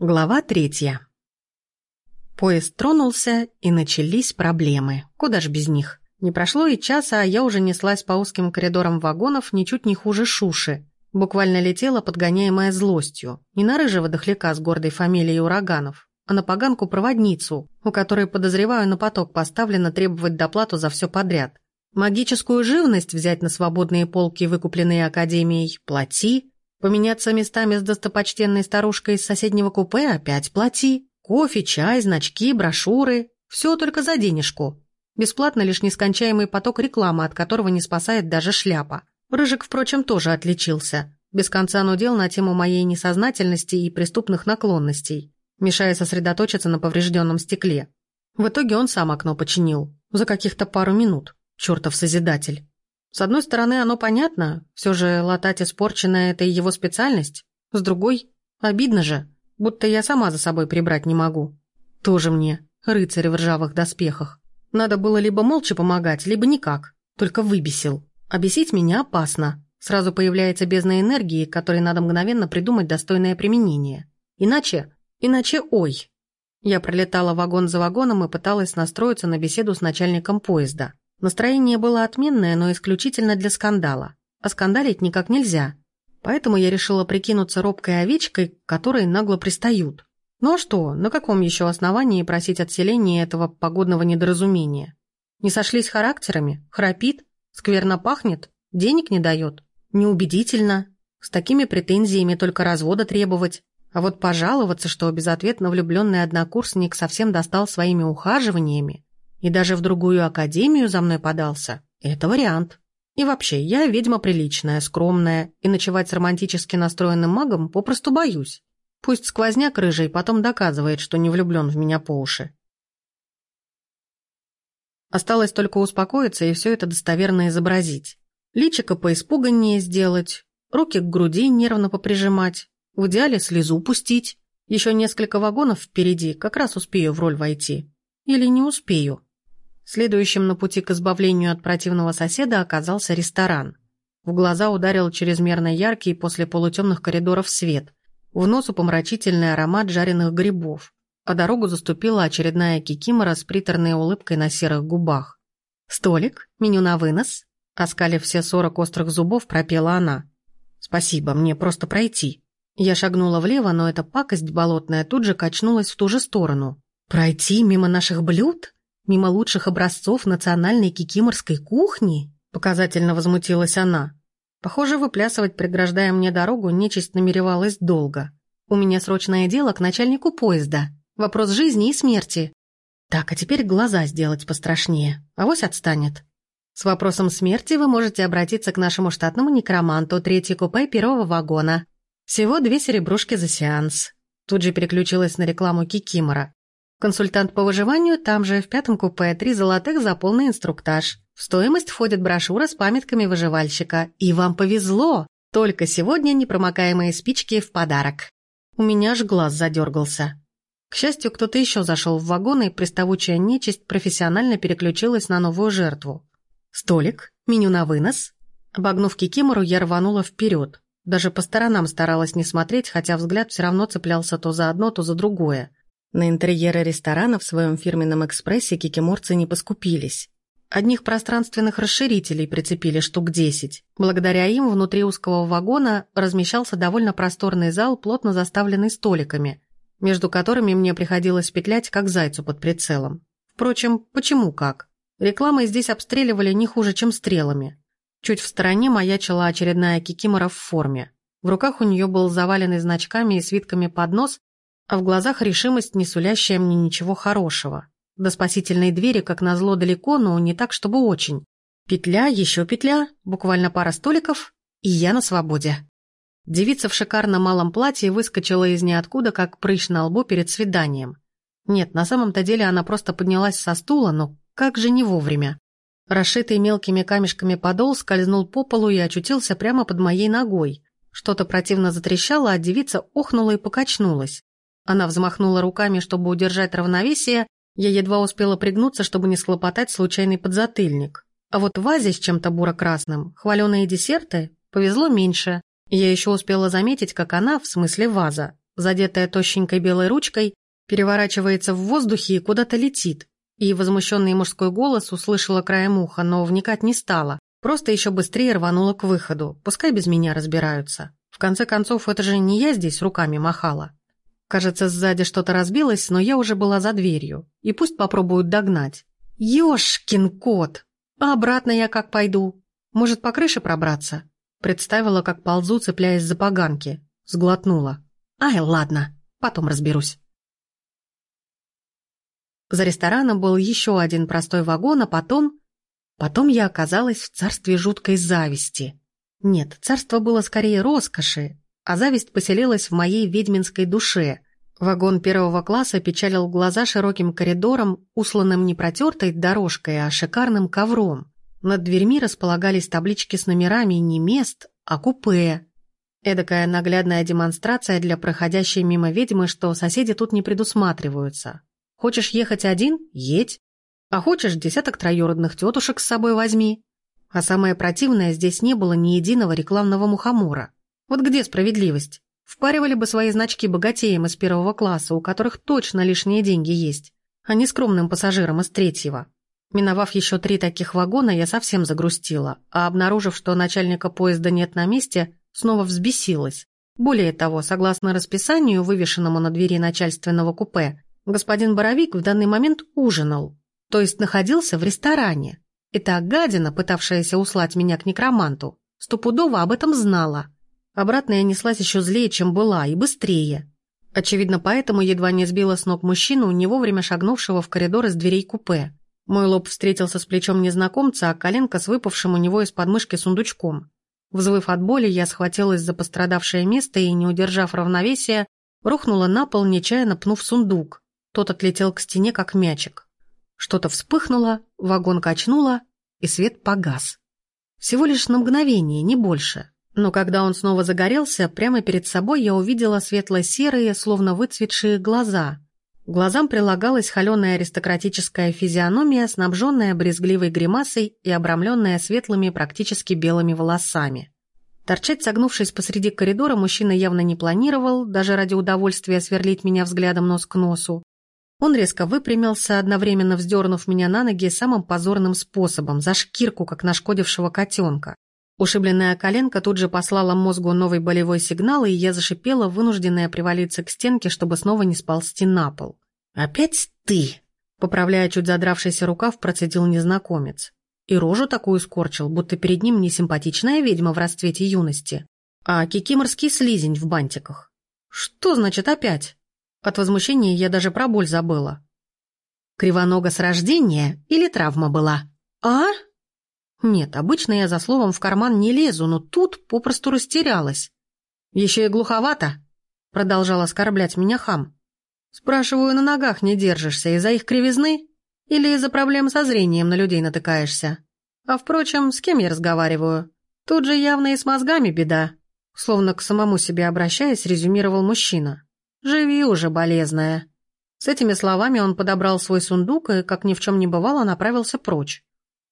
Глава третья. Поезд тронулся, и начались проблемы. Куда ж без них? Не прошло и часа, а я уже неслась по узким коридорам вагонов ничуть не хуже Шуши. Буквально летела, подгоняемая злостью. Не на рыжего дохляка с гордой фамилией Ураганов, а на поганку-проводницу, у которой, подозреваю, на поток поставлено требовать доплату за все подряд. Магическую живность взять на свободные полки, выкупленные Академией, плати, Поменяться местами с достопочтенной старушкой из соседнего купе опять плати. Кофе, чай, значки, брошюры. Все только за денежку. Бесплатно лишь нескончаемый поток рекламы, от которого не спасает даже шляпа. Рыжик, впрочем, тоже отличился. Без конца нудел на тему моей несознательности и преступных наклонностей, мешая сосредоточиться на поврежденном стекле. В итоге он сам окно починил. За каких-то пару минут. Чертов созидатель. С одной стороны, оно понятно, все же латать испорченное – это его специальность. С другой, обидно же, будто я сама за собой прибрать не могу. Тоже мне, рыцарь в ржавых доспехах. Надо было либо молча помогать, либо никак, только выбесил. Обесить меня опасно. Сразу появляется бездна энергии, которой надо мгновенно придумать достойное применение. Иначе, иначе ой. Я пролетала вагон за вагоном и пыталась настроиться на беседу с начальником поезда. Настроение было отменное, но исключительно для скандала. А скандалить никак нельзя. Поэтому я решила прикинуться робкой овечкой, которой нагло пристают. Ну а что, на каком еще основании просить отселения этого погодного недоразумения? Не сошлись характерами? Храпит? Скверно пахнет? Денег не дает? Неубедительно. С такими претензиями только развода требовать. А вот пожаловаться, что безответно влюбленный однокурсник совсем достал своими ухаживаниями, и даже в другую академию за мной подался. Это вариант. И вообще, я ведьма приличная, скромная, и ночевать с романтически настроенным магом попросту боюсь. Пусть сквозняк рыжий потом доказывает, что не влюблен в меня по уши. Осталось только успокоиться и все это достоверно изобразить. Личико поиспуганнее сделать, руки к груди нервно поприжимать, в идеале слезу пустить. Еще несколько вагонов впереди, как раз успею в роль войти. Или не успею. Следующим на пути к избавлению от противного соседа оказался ресторан. В глаза ударил чрезмерно яркий после полутемных коридоров свет. В нос упомрачительный аромат жареных грибов. А дорогу заступила очередная кикимора с приторной улыбкой на серых губах. «Столик? Меню на вынос?» Оскалив все сорок острых зубов, пропела она. «Спасибо, мне просто пройти». Я шагнула влево, но эта пакость болотная тут же качнулась в ту же сторону. «Пройти мимо наших блюд?» Мимо лучших образцов национальной кикиморской кухни? Показательно возмутилась она. Похоже, выплясывать, преграждая мне дорогу, нечисть намеревалась долго. У меня срочное дело к начальнику поезда. Вопрос жизни и смерти. Так, а теперь глаза сделать пострашнее. Авось отстанет. С вопросом смерти вы можете обратиться к нашему штатному некроманту третье купе первого вагона. Всего две серебрушки за сеанс. Тут же переключилась на рекламу Кикимора. Консультант по выживанию там же, в пятом купе, три золотых за полный инструктаж. В стоимость входит брошюра с памятками выживальщика. И вам повезло! Только сегодня непромокаемые спички в подарок. У меня аж глаз задергался. К счастью, кто-то еще зашел в вагон, и приставучая нечисть профессионально переключилась на новую жертву. «Столик? Меню на вынос?» Обогнув кикимору, я рванула вперед. Даже по сторонам старалась не смотреть, хотя взгляд все равно цеплялся то за одно, то за другое. На интерьеры ресторана в своем фирменном экспрессе кикиморцы не поскупились. Одних пространственных расширителей прицепили штук десять. Благодаря им внутри узкого вагона размещался довольно просторный зал, плотно заставленный столиками, между которыми мне приходилось петлять, как зайцу под прицелом. Впрочем, почему как? Рекламой здесь обстреливали не хуже, чем стрелами. Чуть в стороне маячила очередная кикимора в форме. В руках у нее был заваленный значками и свитками поднос, а в глазах решимость, не сулящая мне ничего хорошего. До спасительной двери, как назло, далеко, но не так, чтобы очень. Петля, еще петля, буквально пара столиков, и я на свободе. Девица в шикарном малом платье выскочила из ниоткуда, как прыщ на лбу перед свиданием. Нет, на самом-то деле она просто поднялась со стула, но как же не вовремя. Расшитый мелкими камешками подол скользнул по полу и очутился прямо под моей ногой. Что-то противно затрещало, а девица охнула и покачнулась. Она взмахнула руками, чтобы удержать равновесие, я едва успела пригнуться, чтобы не схлопотать случайный подзатыльник. А вот вазе с чем-то буро-красным, хваленые десерты, повезло меньше. Я еще успела заметить, как она, в смысле ваза, задетая тощенькой белой ручкой, переворачивается в воздухе и куда-то летит. И возмущенный мужской голос услышала краем уха, но вникать не стала. Просто еще быстрее рванула к выходу. Пускай без меня разбираются. В конце концов, это же не я здесь руками махала. Кажется, сзади что-то разбилось, но я уже была за дверью. И пусть попробуют догнать. Ёшкин кот! А обратно я как пойду? Может, по крыше пробраться? Представила, как ползу, цепляясь за поганки. Сглотнула. Ай, ладно, потом разберусь. За рестораном был еще один простой вагон, а потом... Потом я оказалась в царстве жуткой зависти. Нет, царство было скорее роскоши, а зависть поселилась в моей ведьминской душе. Вагон первого класса печалил глаза широким коридором, усланным не протертой дорожкой, а шикарным ковром. Над дверьми располагались таблички с номерами не мест, а купе. Эдакая наглядная демонстрация для проходящей мимо ведьмы, что соседи тут не предусматриваются. Хочешь ехать один – едь. А хочешь, десяток троюродных тетушек с собой возьми. А самое противное, здесь не было ни единого рекламного мухомора. Вот где справедливость? Впаривали бы свои значки богатеям из первого класса, у которых точно лишние деньги есть, а не скромным пассажирам из третьего. Миновав еще три таких вагона, я совсем загрустила, а обнаружив, что начальника поезда нет на месте, снова взбесилась. Более того, согласно расписанию, вывешенному на двери начальственного купе, господин Боровик в данный момент ужинал, то есть находился в ресторане. Эта гадина, пытавшаяся услать меня к некроманту, стопудово об этом знала. Обратно я неслась еще злее, чем была, и быстрее. Очевидно, поэтому едва не сбила с ног мужчину, не вовремя шагнувшего в коридор из дверей купе. Мой лоб встретился с плечом незнакомца, а коленка с выпавшим у него из подмышки сундучком. Взвыв от боли, я схватилась за пострадавшее место и, не удержав равновесия, рухнула на пол, нечаянно пнув сундук. Тот отлетел к стене, как мячик. Что-то вспыхнуло, вагон качнуло, и свет погас. Всего лишь на мгновение, не больше. Но когда он снова загорелся, прямо перед собой я увидела светло-серые, словно выцветшие глаза, глазам прилагалась холеная аристократическая физиономия, снабженная брезгливой гримасой и обрамленная светлыми, практически белыми волосами. Торчать, согнувшись посреди коридора, мужчина явно не планировал, даже ради удовольствия сверлить меня взглядом нос к носу. Он резко выпрямился, одновременно вздернув меня на ноги самым позорным способом, за шкирку, как нашкодившего котенка. Ушибленная коленка тут же послала мозгу новый болевой сигнал, и я зашипела, вынужденная привалиться к стенке, чтобы снова не сползти на пол. «Опять ты!» Поправляя чуть задравшийся рукав, процедил незнакомец. И рожу такую скорчил, будто перед ним не симпатичная ведьма в расцвете юности, а кикиморский слизень в бантиках. «Что значит опять?» От возмущения я даже про боль забыла. «Кривонога с рождения или травма была?» «А?» Нет, обычно я за словом в карман не лезу, но тут попросту растерялась. «Еще и глуховато?» — продолжал оскорблять меня хам. «Спрашиваю, на ногах не держишься из-за их кривизны? Или из-за проблем со зрением на людей натыкаешься? А впрочем, с кем я разговариваю? Тут же явно и с мозгами беда». Словно к самому себе обращаясь, резюмировал мужчина. «Живи уже, болезная». С этими словами он подобрал свой сундук и, как ни в чем не бывало, направился прочь.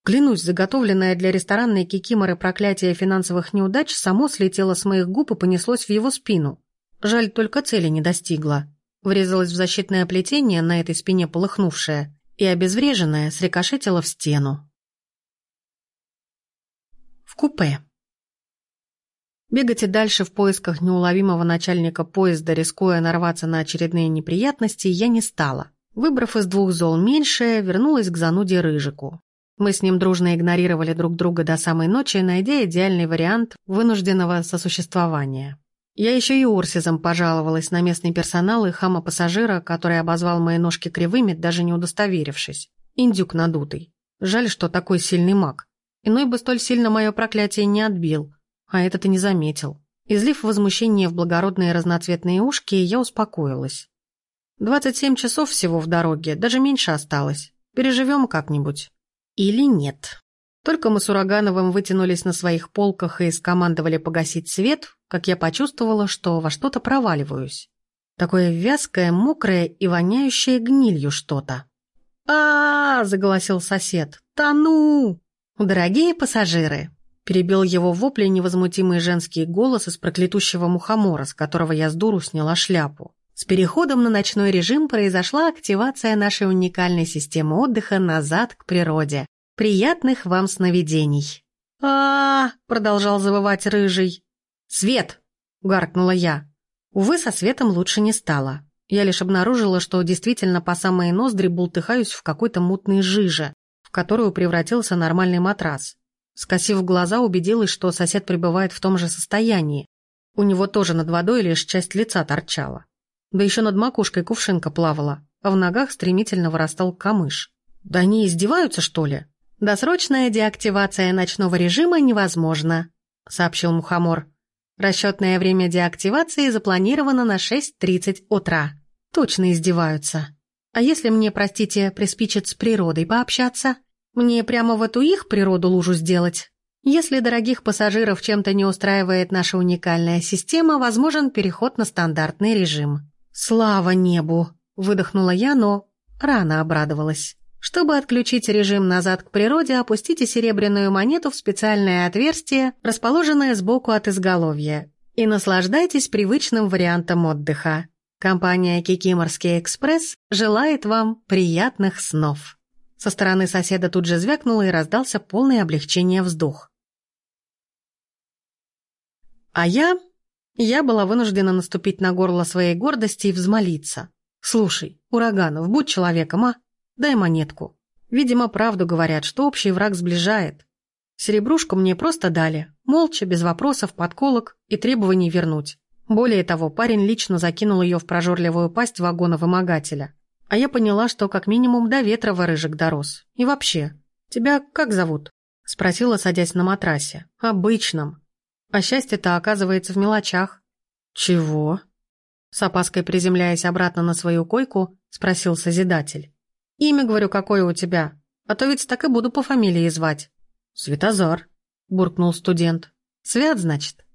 Клянусь, заготовленное для ресторанной кикиморы проклятие финансовых неудач само слетело с моих губ и понеслось в его спину. Жаль, только цели не достигла. Врезалась в защитное плетение, на этой спине полыхнувшее, и обезвреженное срикошетило в стену. В купе. Бегать и дальше в поисках неуловимого начальника поезда, рискуя нарваться на очередные неприятности, я не стала. Выбрав из двух зол меньшее, вернулась к зануде Рыжику. Мы с ним дружно игнорировали друг друга до самой ночи, найдя идеальный вариант вынужденного сосуществования. Я еще и Урсизом пожаловалась на местный персонал и хама-пассажира, который обозвал мои ножки кривыми, даже не удостоверившись. Индюк надутый. Жаль, что такой сильный маг. Иной бы столь сильно мое проклятие не отбил, а этот и не заметил. Излив возмущение в благородные разноцветные ушки, я успокоилась. Двадцать семь часов всего в дороге, даже меньше осталось. Переживем как-нибудь. Или нет. Только мы с Урагановым вытянулись на своих полках и скомандовали погасить свет, как я почувствовала, что во что-то проваливаюсь. Такое вязкое, мокрое и воняющее гнилью что-то. а, -а, -а заголосил сосед. «Тону!» «Дорогие пассажиры, Перебил его вопли невозмутимый женский голос из проклятущего мухомора, с которого я с дуру сняла шляпу. С переходом на ночной режим произошла активация нашей уникальной системы отдыха назад к природе. Приятных вам сновидений. а, -а, -а продолжал завывать рыжий. «Свет!» — гаркнула я. Увы, со светом лучше не стало. Я лишь обнаружила, что действительно по самые ноздри бултыхаюсь в какой-то мутной жиже, в которую превратился нормальный матрас. Скосив глаза, убедилась, что сосед пребывает в том же состоянии. У него тоже над водой лишь часть лица торчала. Да еще над макушкой кувшинка плавала, а в ногах стремительно вырастал камыш. Да они издеваются, что ли? «Досрочная деактивация ночного режима невозможна», — сообщил Мухомор. «Расчетное время деактивации запланировано на 6.30 утра». Точно издеваются. А если мне, простите, приспичит с природой пообщаться? Мне прямо в эту их природу лужу сделать? Если дорогих пассажиров чем-то не устраивает наша уникальная система, возможен переход на стандартный режим. «Слава небу!» – выдохнула я, но рано обрадовалась. Чтобы отключить режим назад к природе, опустите серебряную монету в специальное отверстие, расположенное сбоку от изголовья, и наслаждайтесь привычным вариантом отдыха. Компания «Кикиморский экспресс» желает вам приятных снов. Со стороны соседа тут же звякнуло и раздался полное облегчение вздох. А я... Я была вынуждена наступить на горло своей гордости и взмолиться. «Слушай, Ураганов, будь человеком, а? Дай монетку. Видимо, правду говорят, что общий враг сближает. Серебрушку мне просто дали, молча, без вопросов, подколок и требований вернуть. Более того, парень лично закинул ее в прожорливую пасть вагона-вымогателя. А я поняла, что как минимум до ветра рыжик дорос. И вообще, тебя как зовут? Спросила, садясь на матрасе. Обычном. А счастье-то оказывается в мелочах. Чего? С опаской приземляясь обратно на свою койку, спросил Созидатель. Имя, говорю, какое у тебя? А то ведь так и буду по фамилии звать. Светозар, буркнул студент. Свят, значит?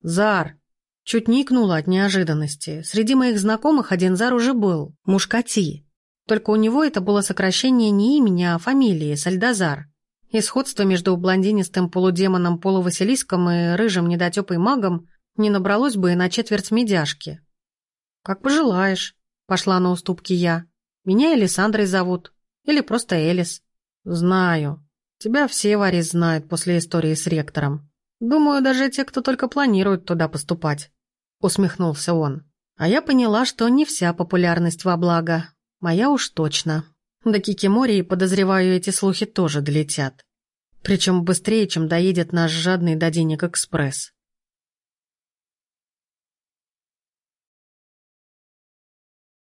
Зар. Чуть не икнула от неожиданности. Среди моих знакомых один Зар уже был, Мушкати. Только у него это было сокращение не имени, а фамилии, Сальдазар. И сходство между блондинистым полудемоном-полувасилиском и рыжим недотепой магом не набралось бы и на четверть медяшки. «Как пожелаешь», — пошла на уступки я. «Меня Элисандрой зовут. Или просто Элис». «Знаю. Тебя все, Варис, знают после истории с ректором. Думаю, даже те, кто только планирует туда поступать» усмехнулся он. А я поняла, что не вся популярность во благо. Моя уж точно. До Кикимории, подозреваю, эти слухи тоже долетят. Причем быстрее, чем доедет наш жадный до денег экспресс.